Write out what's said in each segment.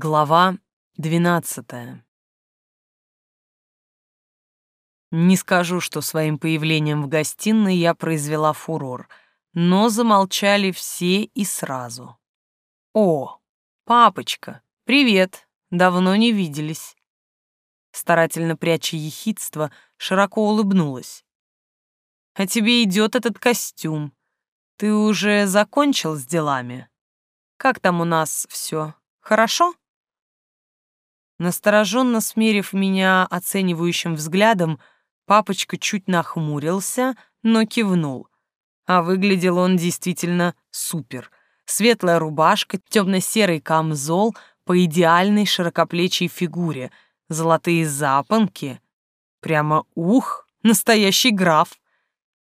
Глава двенадцатая. Не скажу, что своим появлением в гостиной я произвела фурор, но замолчали все и сразу. «О, папочка, привет! Давно не виделись!» Старательно пряча ехидство, широко улыбнулась. «А тебе идет этот костюм. Ты уже закончил с делами? Как там у нас все? Хорошо?» Настороженно смерив меня оценивающим взглядом, папочка чуть нахмурился, но кивнул. А выглядел он действительно супер. Светлая рубашка, темно-серый камзол по идеальной широкоплечей фигуре, золотые запонки. Прямо ух, настоящий граф.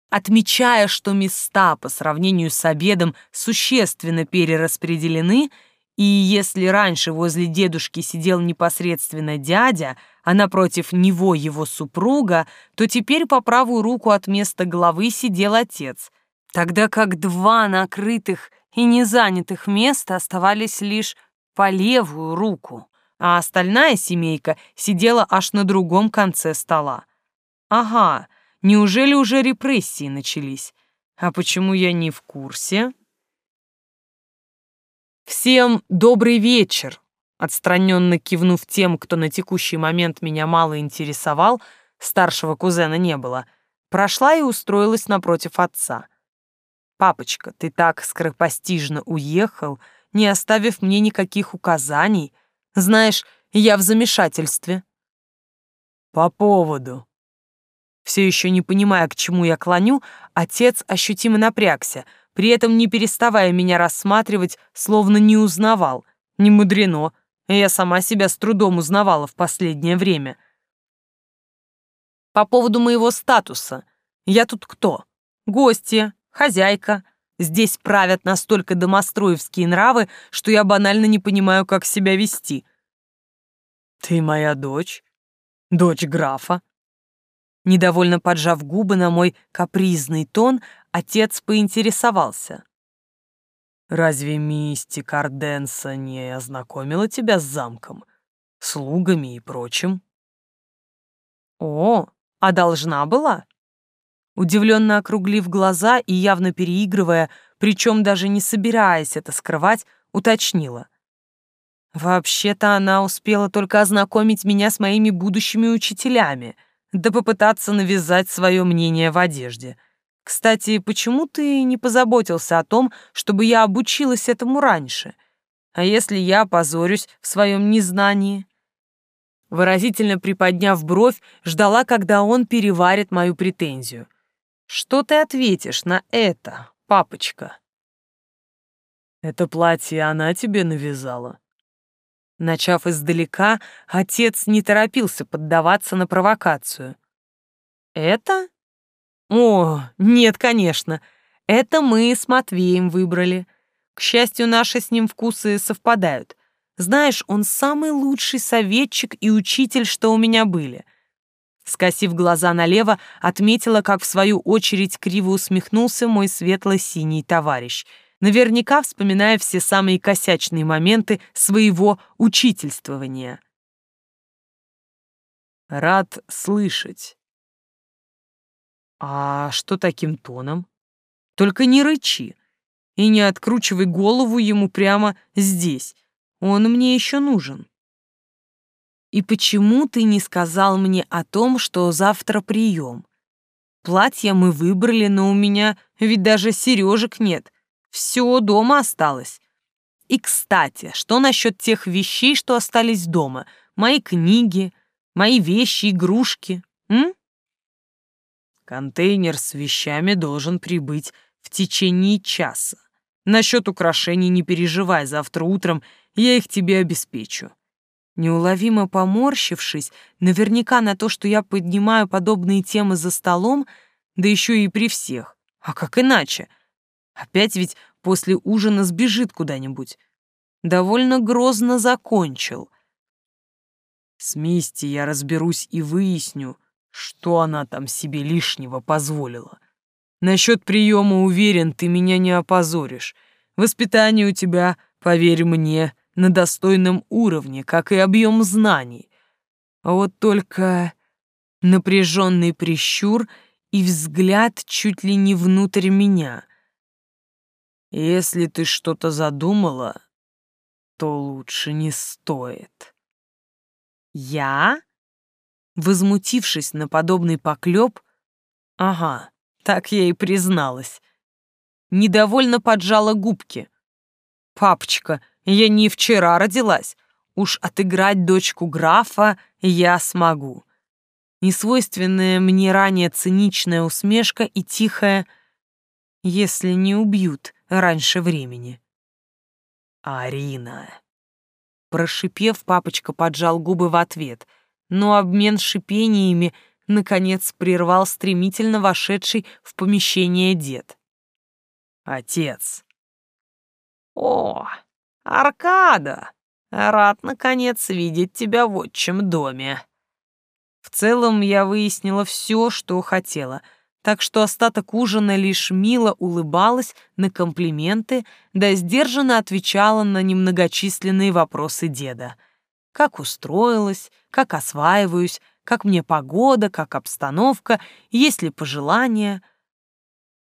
Отмечая, что места по сравнению с обедом существенно перераспределены — и если раньше возле дедушки сидел непосредственно дядя, а напротив него его супруга, то теперь по правую руку от места главы сидел отец, тогда как два накрытых и незанятых места оставались лишь по левую руку, а остальная семейка сидела аж на другом конце стола. Ага, неужели уже репрессии начались? А почему я не в курсе? «Всем добрый вечер!» Отстраненно кивнув тем, кто на текущий момент меня мало интересовал, старшего кузена не было, прошла и устроилась напротив отца. «Папочка, ты так скоропостижно уехал, не оставив мне никаких указаний. Знаешь, я в замешательстве». «По поводу». Все еще не понимая, к чему я клоню, отец ощутимо напрягся — при этом не переставая меня рассматривать, словно не узнавал. Не мудрено, я сама себя с трудом узнавала в последнее время. По поводу моего статуса. Я тут кто? Гостья, хозяйка. Здесь правят настолько домостроевские нравы, что я банально не понимаю, как себя вести. Ты моя дочь? Дочь графа? Недовольно поджав губы на мой капризный тон, отец поинтересовался. «Разве мисти Карденса не ознакомила тебя с замком, слугами и прочим?» «О, а должна была?» Удивленно округлив глаза и явно переигрывая, причем даже не собираясь это скрывать, уточнила. «Вообще-то она успела только ознакомить меня с моими будущими учителями, да попытаться навязать свое мнение в одежде». Кстати, почему ты не позаботился о том, чтобы я обучилась этому раньше? А если я опозорюсь в своем незнании?» Выразительно приподняв бровь, ждала, когда он переварит мою претензию. «Что ты ответишь на это, папочка?» «Это платье она тебе навязала?» Начав издалека, отец не торопился поддаваться на провокацию. «Это?» О, нет, конечно. Это мы с Матвеем выбрали. К счастью, наши с ним вкусы совпадают. Знаешь, он самый лучший советчик и учитель, что у меня были. Скосив глаза налево, отметила, как в свою очередь криво усмехнулся мой светло-синий товарищ, наверняка вспоминая все самые косячные моменты своего учительствования. «Рад слышать», «А что таким тоном? Только не рычи и не откручивай голову ему прямо здесь. Он мне еще нужен». «И почему ты не сказал мне о том, что завтра прием? Платье мы выбрали, но у меня ведь даже сережек нет. Все дома осталось. И, кстати, что насчет тех вещей, что остались дома? Мои книги, мои вещи, игрушки, м?» Контейнер с вещами должен прибыть в течение часа. Насчет украшений не переживай, завтра утром я их тебе обеспечу. Неуловимо поморщившись, наверняка на то, что я поднимаю подобные темы за столом, да еще и при всех. А как иначе? Опять ведь после ужина сбежит куда-нибудь. Довольно грозно закончил. С Мисти я разберусь и выясню, что она там себе лишнего позволила? Насчет приема уверен, ты меня не опозоришь. Воспитание у тебя, поверь мне, на достойном уровне, как и объем знаний. А вот только напряженный прищур и взгляд чуть ли не внутрь меня. Если ты что-то задумала, то лучше не стоит. Я? Возмутившись на подобный поклеп, ага, так я и призналась. Недовольно поджала губки. Папочка, я не вчера родилась. Уж отыграть дочку графа я смогу. Несвойственная мне ранее циничная усмешка и тихая «если не убьют раньше времени». «Арина!» Прошипев, папочка поджал губы в ответ, но обмен шипениями наконец прервал стремительно вошедший в помещение дед. «Отец!» «О, Аркада! Рад, наконец, видеть тебя в отчим доме!» В целом я выяснила все, что хотела, так что остаток ужина лишь мило улыбалась на комплименты, да сдержанно отвечала на немногочисленные вопросы деда. Как устроилась, как осваиваюсь, как мне погода, как обстановка, есть ли пожелания.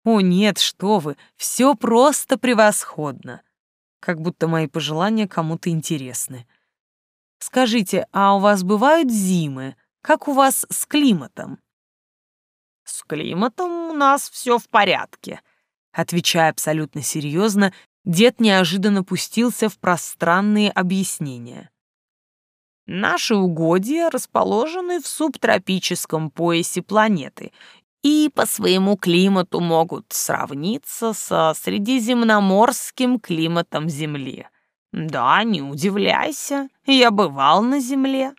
О нет, что вы, все просто превосходно. Как будто мои пожелания кому-то интересны. Скажите, а у вас бывают зимы? Как у вас с климатом?» «С климатом у нас все в порядке», — отвечая абсолютно серьезно, дед неожиданно пустился в пространные объяснения. Наши угодья расположены в субтропическом поясе планеты и по своему климату могут сравниться со средиземноморским климатом Земли. Да, не удивляйся, я бывал на Земле.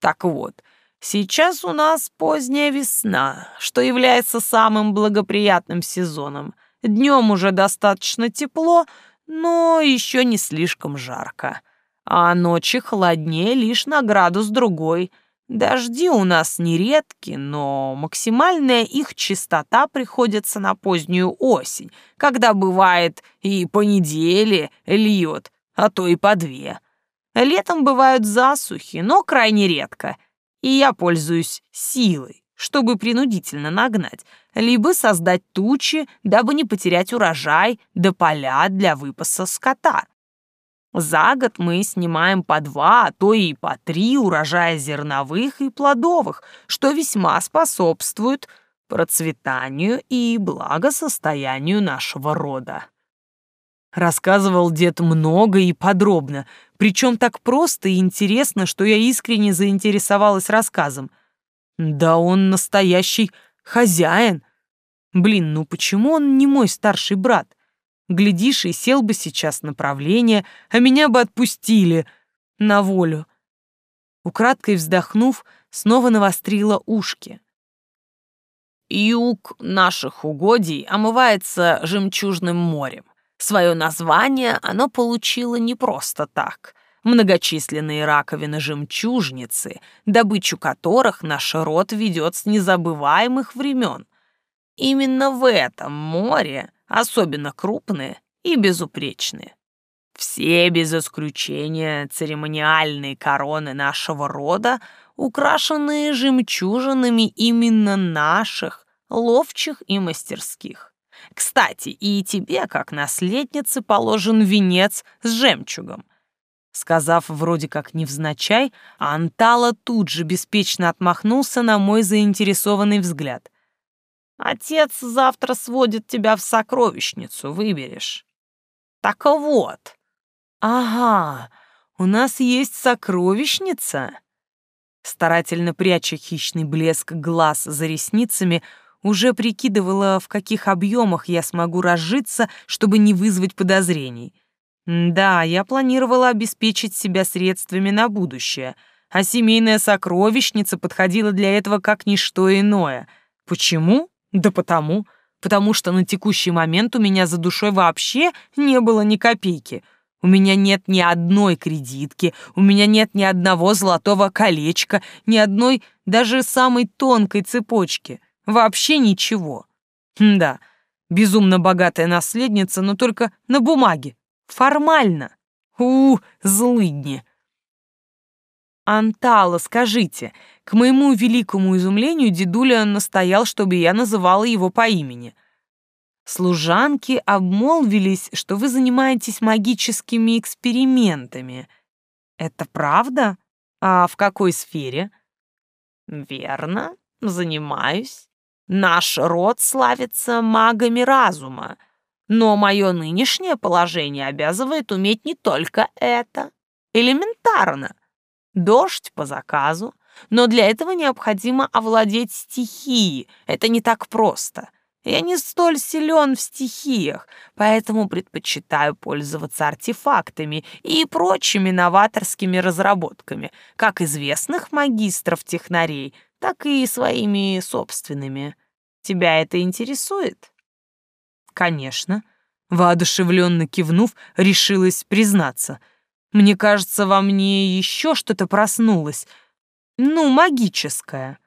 Так вот, Сейчас у нас поздняя весна, что является самым благоприятным сезоном. Днем уже достаточно тепло, но еще не слишком жарко. А ночи холоднее лишь на градус другой. Дожди у нас нередки, но максимальная их частота приходится на позднюю осень, когда бывает и по неделе льет, а то и по две. Летом бывают засухи, но крайне редко — и я пользуюсь силой, чтобы принудительно нагнать, либо создать тучи, дабы не потерять урожай да поля для выпаса скота. За год мы снимаем по два, а то и по три урожая зерновых и плодовых, что весьма способствует процветанию и благосостоянию нашего рода. Рассказывал дед много и подробно, причем так просто и интересно, что я искренне заинтересовалась рассказом. Да он настоящий хозяин. Блин, ну почему он не мой старший брат? Глядишь, и сел бы сейчас направление, а меня бы отпустили на волю. Украдкой вздохнув, снова навострила ушки. Юг наших угодий омывается жемчужным морем. Свое название оно получило не просто так. Многочисленные раковины-жемчужницы, добычу которых наш род ведет с незабываемых времен. Именно в этом море особенно крупные и безупречные. Все без исключения церемониальные короны нашего рода, украшенные жемчужинами именно наших, ловчих и мастерских. Кстати, и тебе, как наследнице, положен венец с жемчугом. Сказав вроде как невзначай, Антала тут же беспечно отмахнулся на мой заинтересованный взгляд. «Отец завтра сводит тебя в сокровищницу, выберешь». «Так вот». «Ага, у нас есть сокровищница?» Старательно пряча хищный блеск глаз за ресницами, уже прикидывала, в каких объемах я смогу разжиться, чтобы не вызвать подозрений. Да, я планировала обеспечить себя средствами на будущее, а семейная сокровищница подходила для этого как ничто иное. Почему? Да потому. Потому что на текущий момент у меня за душой вообще не было ни копейки. У меня нет ни одной кредитки, у меня нет ни одного золотого колечка, ни одной даже самой тонкой цепочки — Вообще ничего. да, безумно богатая наследница, но только на бумаге. Формально. У, злыдни. Антала, скажите, к моему великому изумлению дедуля настоял, чтобы я называла его по имени. Служанки обмолвились, что вы занимаетесь магическими экспериментами. Это правда? А в какой сфере? Верно, занимаюсь. Наш род славится магами разума, но мое нынешнее положение обязывает уметь не только это. Элементарно. Дождь по заказу, но для этого необходимо овладеть стихией. Это не так просто. Я не столь силен в стихиях, поэтому предпочитаю пользоваться артефактами и прочими новаторскими разработками, как известных магистров-технарей, так и своими собственными. Тебя это интересует? Конечно. Воодушевленно кивнув, решилась признаться. Мне кажется, во мне еще что-то проснулось. Ну, магическое.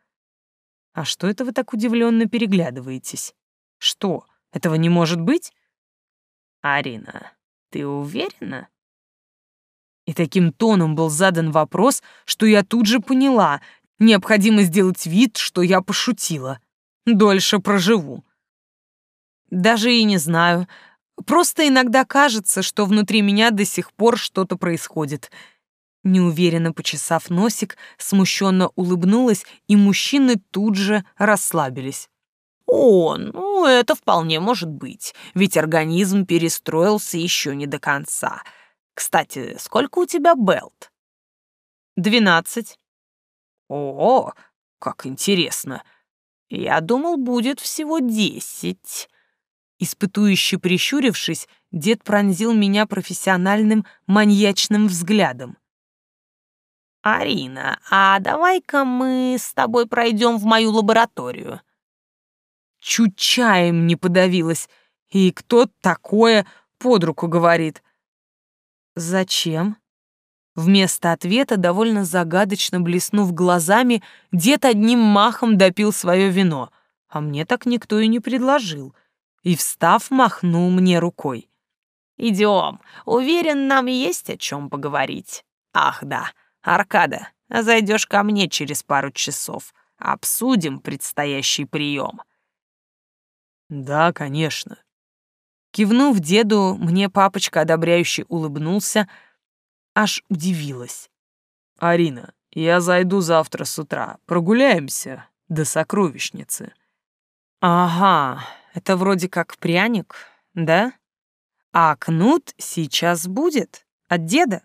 А что это вы так удивленно переглядываетесь? Что, этого не может быть? Арина, ты уверена? И таким тоном был задан вопрос, что я тут же поняла, необходимо сделать вид, что я пошутила. Дольше проживу. Даже и не знаю, Просто иногда кажется, что внутри меня до сих пор что-то происходит. Неуверенно почесав носик, смущенно улыбнулась, и мужчины тут же расслабились. «О, ну это вполне может быть, ведь организм перестроился еще не до конца. Кстати, сколько у тебя Белт?» «Двенадцать». «О, как интересно. Я думал, будет всего десять». Испытующе прищурившись, дед пронзил меня профессиональным маньячным взглядом. «Арина, а давай-ка мы с тобой пройдем в мою лабораторию». Чуть чаем не подавилась, и кто такое под руку говорит. «Зачем?» Вместо ответа, довольно загадочно блеснув глазами, дед одним махом допил свое вино, а мне так никто и не предложил — и, встав, махнул мне рукой. «Идем. Уверен, нам есть о чем поговорить. Ах да, Аркада, зайдешь ко мне через пару часов. Обсудим предстоящий прием». «Да, конечно». Кивнув деду, мне папочка одобряюще улыбнулся, аж удивилась. «Арина, я зайду завтра с утра. Прогуляемся до сокровищницы». «Ага, это вроде как пряник, да? А кнут сейчас будет от деда.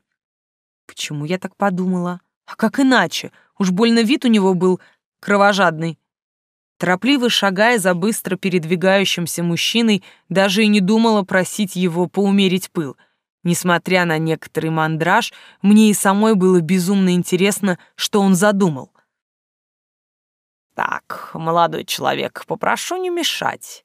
Почему я так подумала? А как иначе? Уж больно вид у него был кровожадный. Торопливо шагая за быстро передвигающимся мужчиной, даже и не думала просить его поумерить пыл. Несмотря на некоторый мандраж, мне и самой было безумно интересно, что он задумал. «Так, молодой человек, попрошу не мешать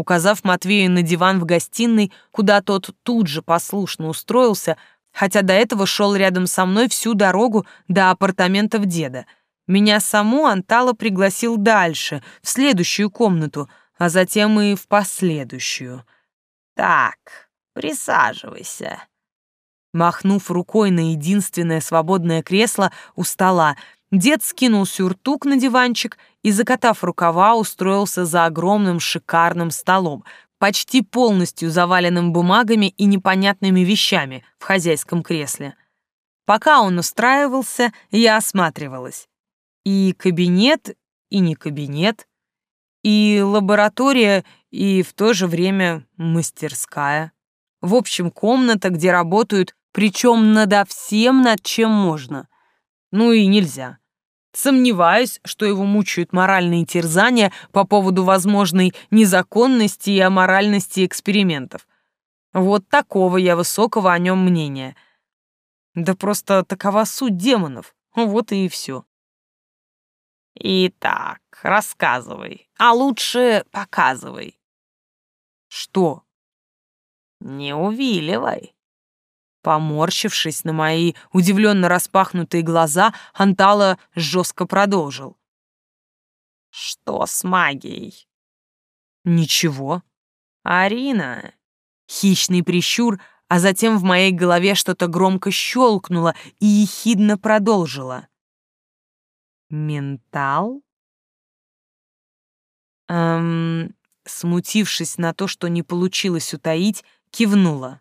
указав Матвею на диван в гостиной, куда тот тут же послушно устроился, хотя до этого шел рядом со мной всю дорогу до апартаментов деда. Меня саму Антала пригласил дальше, в следующую комнату, а затем и в последующую. «Так, присаживайся». Махнув рукой на единственное свободное кресло у стола, Дед скинул сюртук на диванчик и, закатав рукава, устроился за огромным шикарным столом, почти полностью заваленным бумагами и непонятными вещами в хозяйском кресле. Пока он устраивался, я осматривалась. И кабинет, и не кабинет, и лаборатория, и в то же время мастерская. В общем, комната, где работают, причем надо всем, над чем можно. Ну и нельзя. Сомневаюсь, что его мучают моральные терзания по поводу возможной незаконности и аморальности экспериментов. Вот такого я высокого о нем мнения. Да просто такова суть демонов. Вот и все. Итак, рассказывай, а лучше показывай. Что? Не увиливай. Поморщившись на мои удивленно распахнутые глаза, Антала жестко продолжил. «Что с магией?» «Ничего». «Арина». Хищный прищур а затем в моей голове что-то громко щелкнуло и ехидно продолжило. «Ментал?» Эм, смутившись на то, что не получилось утаить, кивнула.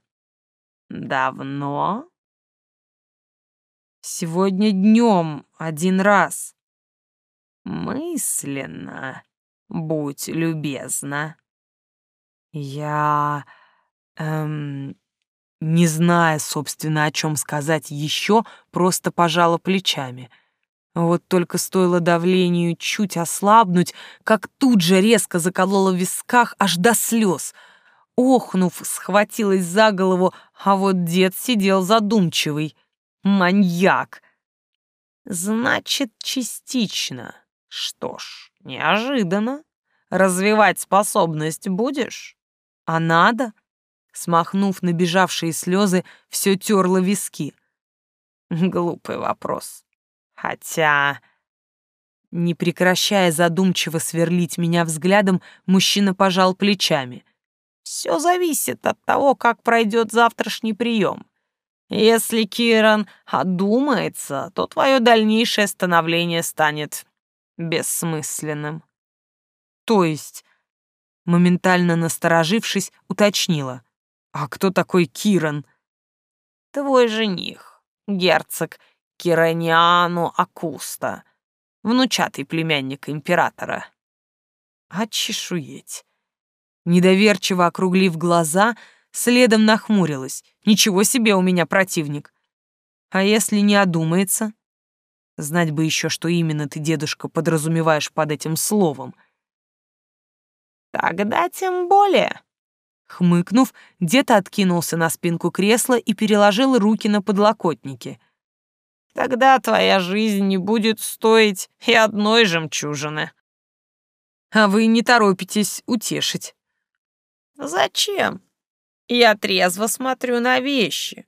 «Давно?» «Сегодня днем один раз». «Мысленно, будь любезна». «Я... эм... Не зная, собственно, о чем сказать еще, просто пожала плечами. Вот только стоило давлению чуть ослабнуть, как тут же резко заколола в висках аж до слез. Охнув, схватилась за голову, а вот дед сидел задумчивый. Маньяк! Значит, частично. Что ж, неожиданно. Развивать способность будешь? А надо? Смахнув набежавшие слезы, все терло виски. Глупый вопрос. Хотя... Не прекращая задумчиво сверлить меня взглядом, мужчина пожал плечами. Все зависит от того, как пройдет завтрашний прием. Если Киран одумается, то твое дальнейшее становление станет бессмысленным. То есть, моментально насторожившись, уточнила. «А кто такой Киран?» «Твой жених, герцог Кираниану Акуста, внучатый племянник императора». «Очешуеть!» Недоверчиво округлив глаза, следом нахмурилась. «Ничего себе у меня противник!» «А если не одумается?» Знать бы еще, что именно ты, дедушка, подразумеваешь под этим словом. «Тогда тем более», Хмыкнув, дед откинулся на спинку кресла и переложил руки на подлокотники. «Тогда твоя жизнь не будет стоить и одной жемчужины». «А вы не торопитесь утешить». «Зачем? Я трезво смотрю на вещи.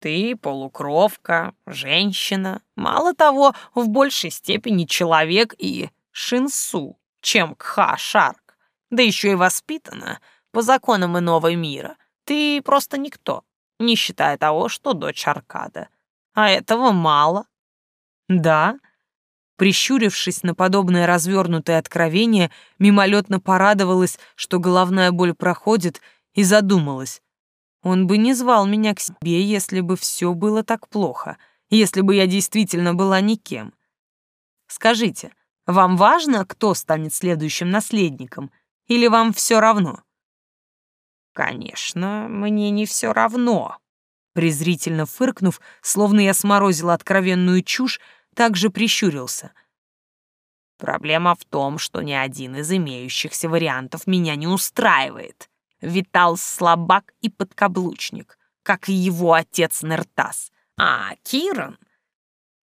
Ты полукровка, женщина, мало того, в большей степени человек и шинсу, чем кха-шарк, да еще и воспитана» по законам иного мира. Ты просто никто, не считая того, что дочь Аркада. А этого мало. Да. Прищурившись на подобное развернутое откровение, мимолетно порадовалась, что головная боль проходит, и задумалась. Он бы не звал меня к себе, если бы все было так плохо, если бы я действительно была никем. Скажите, вам важно, кто станет следующим наследником, или вам все равно? «Конечно, мне не все равно», презрительно фыркнув, словно я сморозила откровенную чушь, также прищурился. Проблема в том, что ни один из имеющихся вариантов меня не устраивает. Витал слабак и подкаблучник, как и его отец Нертас. А Киран...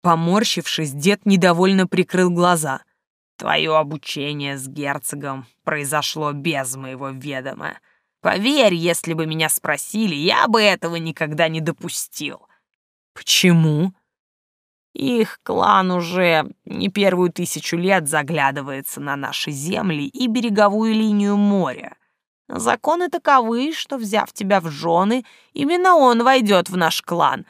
Поморщившись, дед недовольно прикрыл глаза. «Твое обучение с герцогом произошло без моего ведома. Поверь, если бы меня спросили, я бы этого никогда не допустил. Почему? Их клан уже не первую тысячу лет заглядывается на наши земли и береговую линию моря. Законы таковы, что, взяв тебя в жены, именно он войдет в наш клан,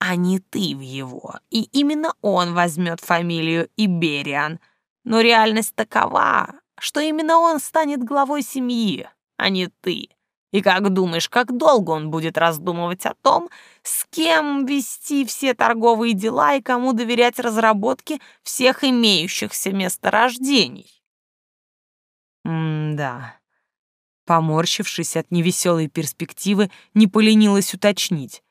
а не ты в его, и именно он возьмет фамилию Ибериан. Но реальность такова, что именно он станет главой семьи, а не ты. И как думаешь, как долго он будет раздумывать о том, с кем вести все торговые дела и кому доверять разработке всех имеющихся месторождений? М-да. Поморщившись от невеселой перспективы, не поленилась уточнить.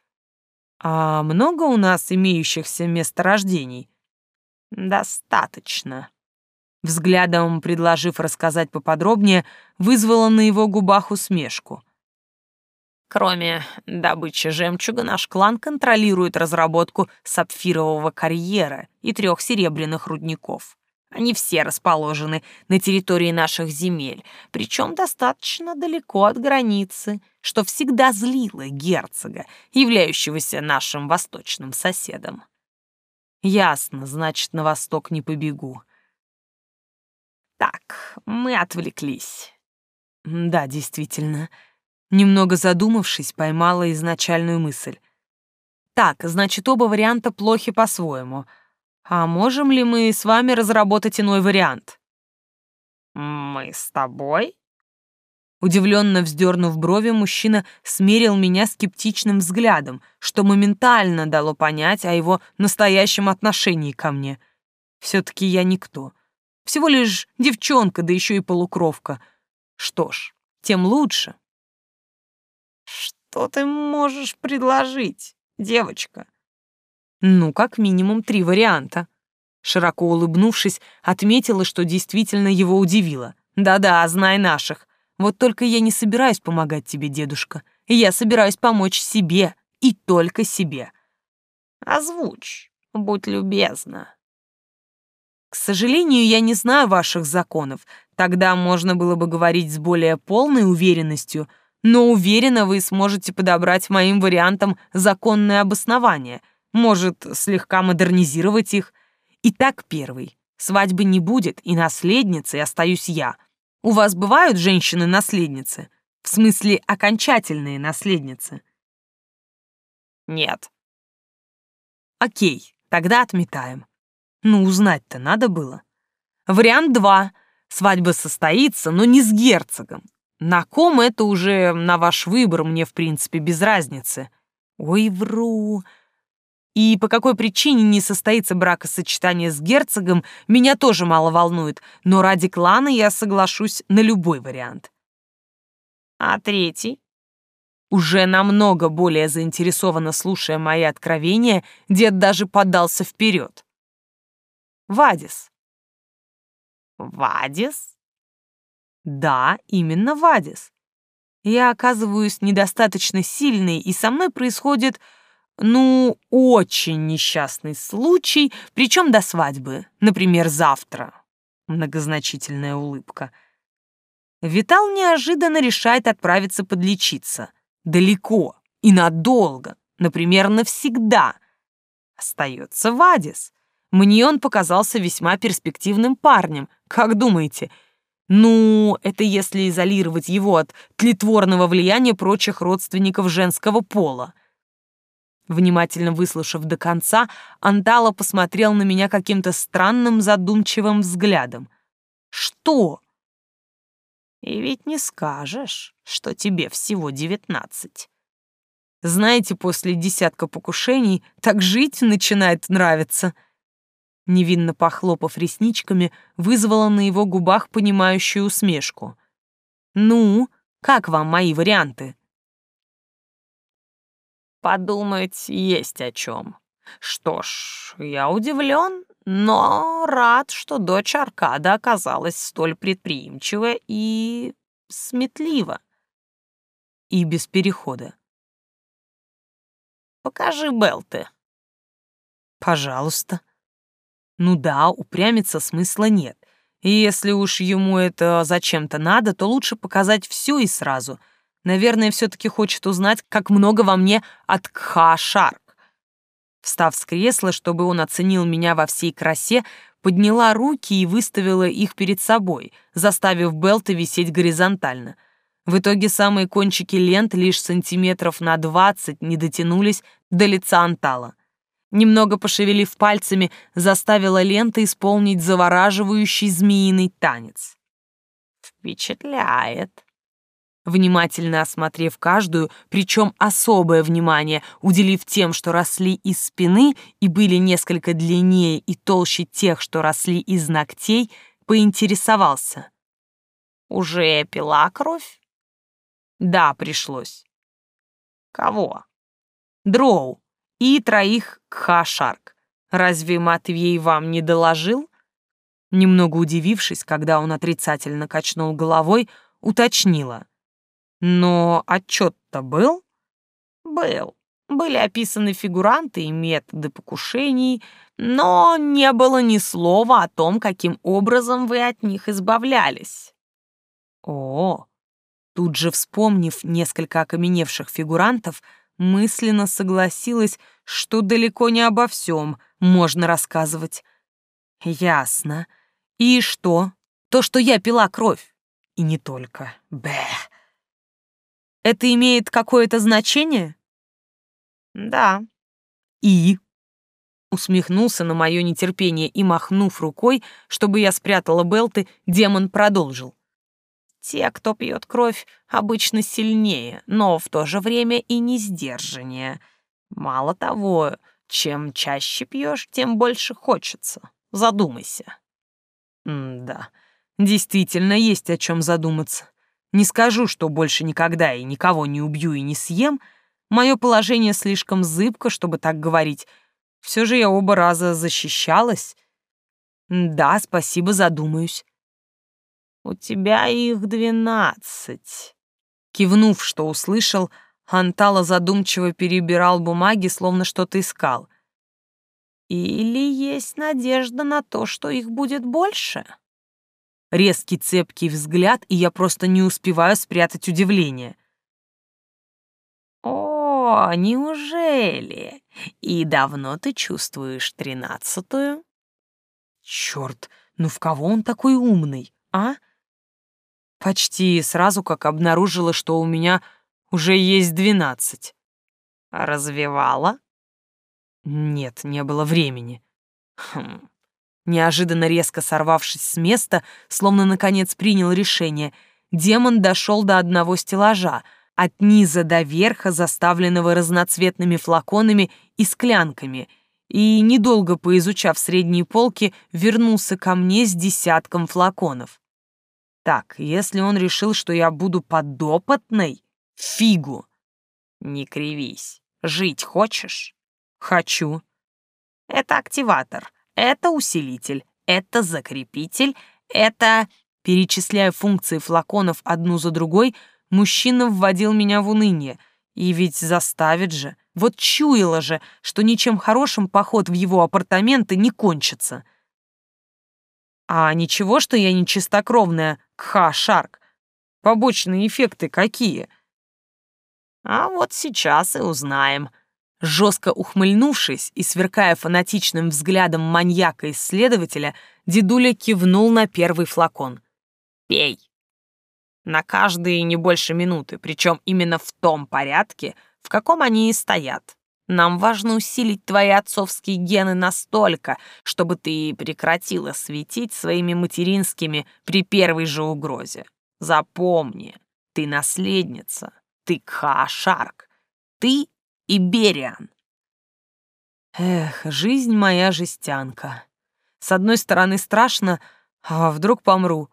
А много у нас имеющихся месторождений? Достаточно. Взглядом, предложив рассказать поподробнее, вызвала на его губах усмешку. Кроме добычи жемчуга, наш клан контролирует разработку сапфирового карьера и трех серебряных рудников. Они все расположены на территории наших земель, причем достаточно далеко от границы, что всегда злило герцога, являющегося нашим восточным соседом. Ясно, значит, на восток не побегу. Так, мы отвлеклись. Да, действительно, Немного задумавшись, поймала изначальную мысль. Так, значит, оба варианта плохи по-своему. А можем ли мы с вами разработать иной вариант? Мы с тобой? Удивленно вздернув брови, мужчина смерил меня скептичным взглядом, что моментально дало понять о его настоящем отношении ко мне. Все-таки я никто. Всего лишь девчонка, да еще и полукровка. Что ж, тем лучше. Что ты можешь предложить, девочка? Ну, как минимум три варианта. Широко улыбнувшись, отметила, что действительно его удивило. Да-да, знай наших. Вот только я не собираюсь помогать тебе, дедушка. Я собираюсь помочь себе и только себе. Озвучь, будь любезна. К сожалению, я не знаю ваших законов. Тогда можно было бы говорить с более полной уверенностью, но уверена, вы сможете подобрать моим вариантам законное обоснование, может, слегка модернизировать их. Итак, первый. Свадьбы не будет, и наследницей остаюсь я — у вас бывают женщины-наследницы? В смысле, окончательные наследницы? Нет. Окей, тогда отметаем. Ну, узнать-то надо было. Вариант два. Свадьба состоится, но не с герцогом. На ком это уже на ваш выбор, мне, в принципе, без разницы. Ой, вру. И по какой причине не состоится бракосочетание с герцогом, меня тоже мало волнует, но ради клана я соглашусь на любой вариант. А третий? Уже намного более заинтересованно слушая мои откровения, дед даже подался вперед. Вадис. Вадис? Да, именно Вадис. Я оказываюсь недостаточно сильной, и со мной происходит ну, очень несчастный случай, причем до свадьбы, например, завтра. Многозначительная улыбка. Витал неожиданно решает отправиться подлечиться. Далеко и надолго, например, навсегда. Остается Вадис. Мне он показался весьма перспективным парнем. Как думаете? Ну, это если изолировать его от тлетворного влияния прочих родственников женского пола. Внимательно выслушав до конца, Антала посмотрел на меня каким-то странным задумчивым взглядом. «Что?» «И ведь не скажешь, что тебе всего девятнадцать». Знаете, после десятка покушений так жить начинает нравиться. Невинно похлопав ресничками, вызвала на его губах понимающую усмешку. «Ну, как вам мои варианты?» Подумать есть о чем. Что ж, я удивлен, но рад, что дочь Аркада оказалась столь предприимчива и сметлива. И без перехода. Покажи Белты. Пожалуйста. Ну да, упрямиться смысла нет. И если уж ему это зачем-то надо, то лучше показать все и сразу — Наверное, все-таки хочет узнать, как много во мне от Кха-Шарк. Встав с кресла, чтобы он оценил меня во всей красе, подняла руки и выставила их перед собой, заставив Белта висеть горизонтально. В итоге самые кончики лент лишь сантиметров на двадцать не дотянулись до лица Антала. Немного пошевелив пальцами, заставила лента исполнить завораживающий змеиный танец. «Впечатляет», внимательно осмотрев каждую, причем особое внимание, уделив тем, что росли из спины и были несколько длиннее и толще тех, что росли из ногтей, поинтересовался. «Уже пила кровь?» «Да, пришлось». «Кого?» «Дроу и троих Кхашарк. Разве Матвей вам не доложил?» Немного удивившись, когда он отрицательно качнул головой, уточнила. Но отчет-то был? Был. Были описаны фигуранты и методы покушений, но не было ни слова о том, каким образом вы от них избавлялись. О, тут же вспомнив несколько окаменевших фигурантов, мысленно согласилась, что далеко не обо всем можно рассказывать. Ясно. И что? То, что я пила кровь. И не только. Бэ. Это имеет какое-то значение? Да. И? Усмехнулся на мое нетерпение и, махнув рукой, чтобы я спрятала Белты, демон продолжил. Те, кто пьет кровь, обычно сильнее, но в то же время и не сдержаннее. Мало того, чем чаще пьешь, тем больше хочется. Задумайся. М да, действительно есть о чем задуматься. Не скажу, что больше никогда и никого не убью и не съем. Мое положение слишком зыбко, чтобы так говорить. Все же я оба раза защищалась. Да, спасибо, задумаюсь. У тебя их двенадцать. Кивнув, что услышал, Антала задумчиво перебирал бумаги, словно что-то искал. Или есть надежда на то, что их будет больше? Резкий цепкий взгляд, и я просто не успеваю спрятать удивление. «О, неужели? И давно ты чувствуешь тринадцатую?» «Черт, ну в кого он такой умный, а?» Почти сразу, как обнаружила, что у меня уже есть двенадцать. «Развивала?» Нет, не было времени. Хм. Неожиданно резко сорвавшись с места, словно наконец принял решение, демон дошел до одного стеллажа, от низа до верха, заставленного разноцветными флаконами и склянками, и, недолго поизучав средние полки, вернулся ко мне с десятком флаконов. Так, если он решил, что я буду подопытной, фигу. Не кривись. Жить хочешь? Хочу. Это активатор, это усилитель, это закрепитель, это... Перечисляя функции флаконов одну за другой, мужчина вводил меня в уныние. И ведь заставит же. Вот чуяло же, что ничем хорошим поход в его апартаменты не кончится. А ничего, что я не чистокровная Кха-Шарк? Побочные эффекты какие? А вот сейчас и узнаем. Жестко ухмыльнувшись и сверкая фанатичным взглядом маньяка-исследователя, дедуля кивнул на первый флакон. «Пей. На каждые не больше минуты, причем именно в том порядке, в каком они и стоят. Нам важно усилить твои отцовские гены настолько, чтобы ты прекратила светить своими материнскими при первой же угрозе. Запомни, ты наследница, ты Кха-Шарк, ты и Бериан. Эх, жизнь моя жестянка. С одной стороны страшно, а вдруг помру.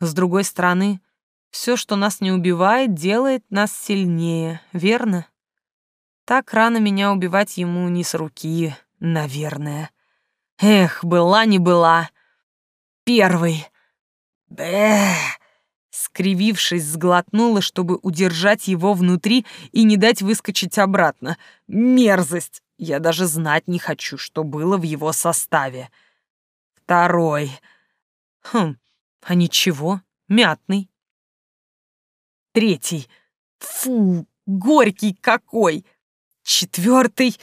С другой стороны, все, что нас не убивает, делает нас сильнее, верно? Так рано меня убивать ему не с руки, наверное. Эх, была не была. Первый. Бэ скривившись, сглотнула, чтобы удержать его внутри и не дать выскочить обратно. Мерзость! Я даже знать не хочу, что было в его составе. Второй. Хм, а ничего, мятный. Третий. Фу, горький какой! Четвертый,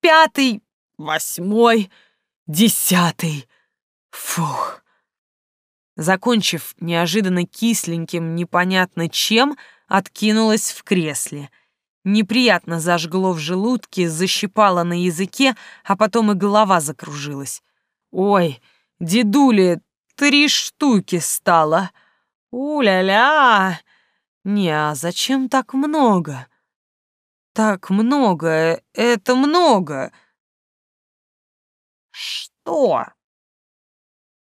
пятый, восьмой, десятый. Фух. Закончив неожиданно кисленьким, непонятно чем, откинулась в кресле. Неприятно зажгло в желудке, защипало на языке, а потом и голова закружилась. «Ой, дедули, три штуки стало! У-ля-ля! Не, а зачем так много? Так много, это много!» «Что?»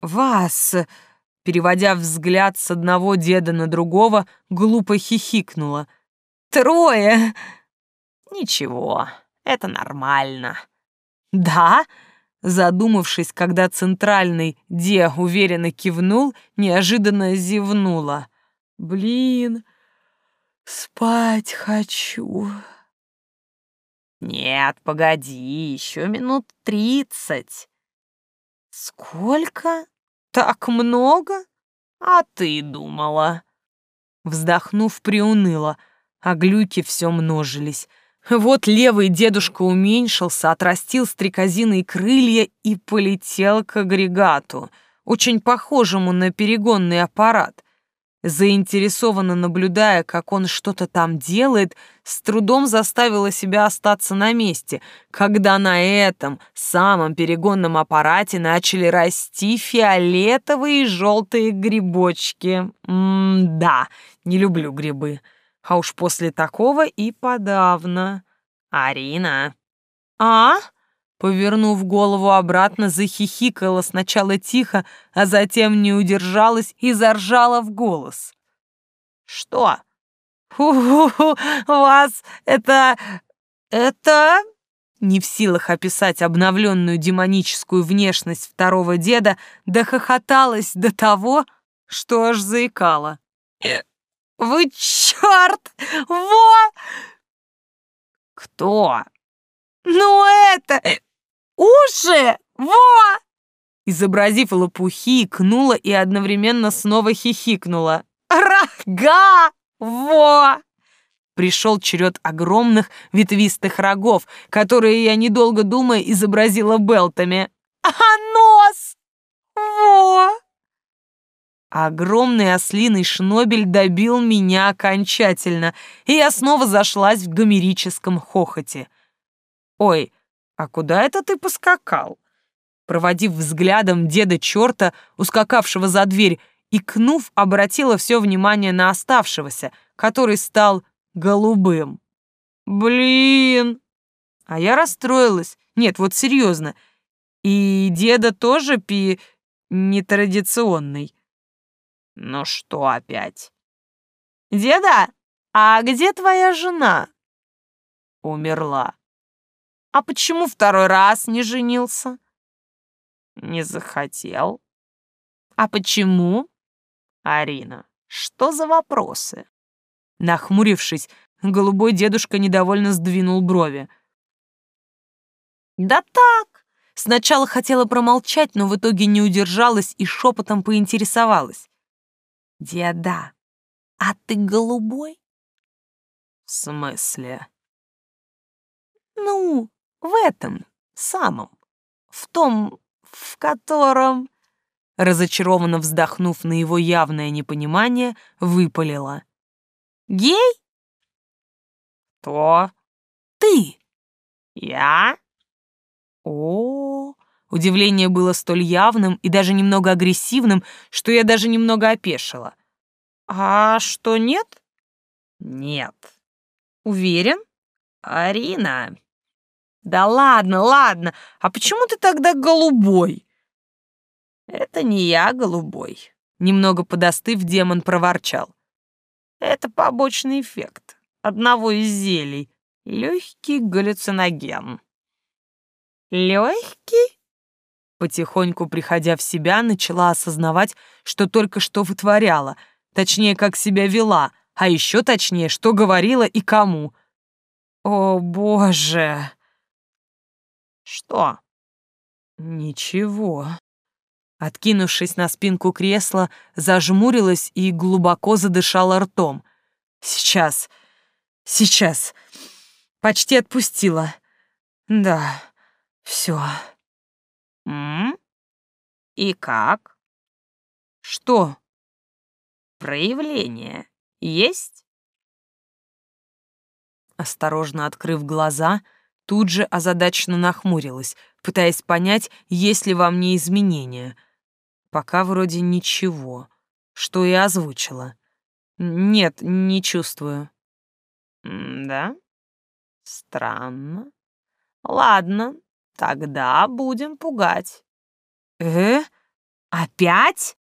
«Вас!» переводя взгляд с одного деда на другого, глупо хихикнула. «Трое!» «Ничего, это нормально». «Да?» Задумавшись, когда центральный Де уверенно кивнул, неожиданно зевнула. «Блин, спать хочу». «Нет, погоди, еще минут тридцать». «Сколько?» «Так много? А ты думала?» Вздохнув, приуныла, а глюки все множились. Вот левый дедушка уменьшился, отрастил стрекозиные крылья и полетел к агрегату, очень похожему на перегонный аппарат. Заинтересованно наблюдая, как он что-то там делает, с трудом заставила себя остаться на месте, когда на этом самом перегонном аппарате начали расти фиолетовые и желтые грибочки. М-да, не люблю грибы. А уж после такого и подавно. «Арина!» «А?» Повернув голову обратно, захихикала сначала тихо, а затем не удержалась и заржала в голос. «Что?» «У-у-у, вас это... это...» Не в силах описать обновленную демоническую внешность второго деда, дохохоталась до того, что аж заикала. Э. «Вы черт! Во!» «Кто?» «Ну это... уши! Во!» Изобразив лопухи, кнула и одновременно снова хихикнула. «Рога! Во!» Пришел черед огромных ветвистых рогов, которые я, недолго думая, изобразила белтами. «А нос! Во!» Огромный ослиный шнобель добил меня окончательно, и я снова зашлась в гомерическом хохоте. «Ой, а куда это ты поскакал?» Проводив взглядом деда черта, ускакавшего за дверь, и, кнув, обратила все внимание на оставшегося, который стал голубым. «Блин!» А я расстроилась. Нет, вот серьезно. И деда тоже пи... нетрадиционный. «Ну что опять?» «Деда, а где твоя жена?» «Умерла». А почему второй раз не женился? Не захотел. А почему? Арина, что за вопросы? Нахмурившись, голубой дедушка недовольно сдвинул брови. Да так. Сначала хотела промолчать, но в итоге не удержалась и шепотом поинтересовалась. Деда, а ты голубой? В смысле? Ну, в этом самом, в том, в котором...» Разочарованно вздохнув на его явное непонимание, выпалила. «Гей?» «Кто?» «Ты!» «Я?» О, -о, о Удивление было столь явным и даже немного агрессивным, что я даже немного опешила. «А что, нет?» «Нет». «Уверен?» «Арина, да ладно, ладно. А почему ты тогда голубой? Это не я голубой. Немного подостыв, демон проворчал. Это побочный эффект одного из зелий. Легкий галлюциноген. Легкий? Потихоньку приходя в себя, начала осознавать, что только что вытворяла, точнее, как себя вела, а еще точнее, что говорила и кому. О, боже! Что? Ничего. Откинувшись на спинку кресла, зажмурилась и глубоко задышала ртом. Сейчас. Сейчас. Почти отпустила. Да. Все. М? И как? Что? Проявление есть? Осторожно открыв глаза, Тут же озадаченно нахмурилась, пытаясь понять, есть ли во мне изменения. Пока вроде ничего, что и озвучила. Нет, не чувствую. да? Странно. Ладно, тогда будем пугать. Э? Опять?